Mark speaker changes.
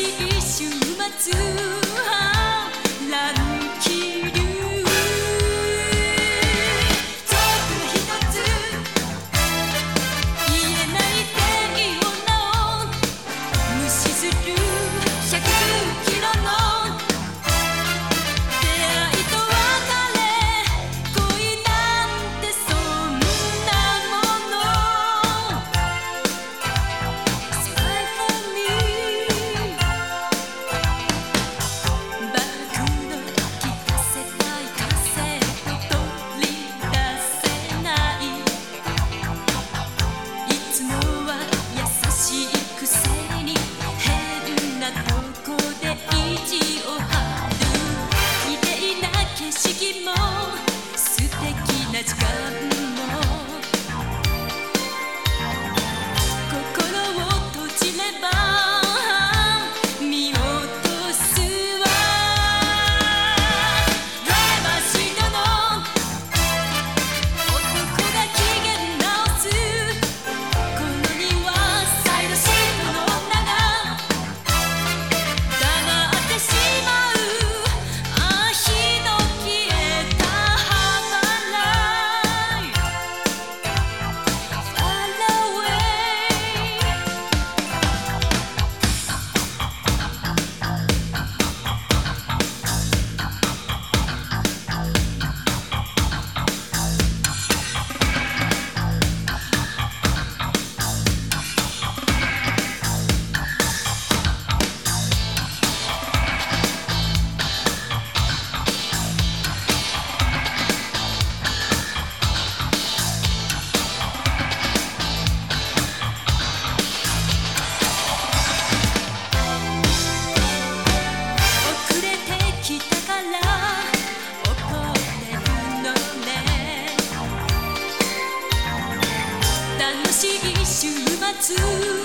Speaker 1: しい週末 let's go. soon.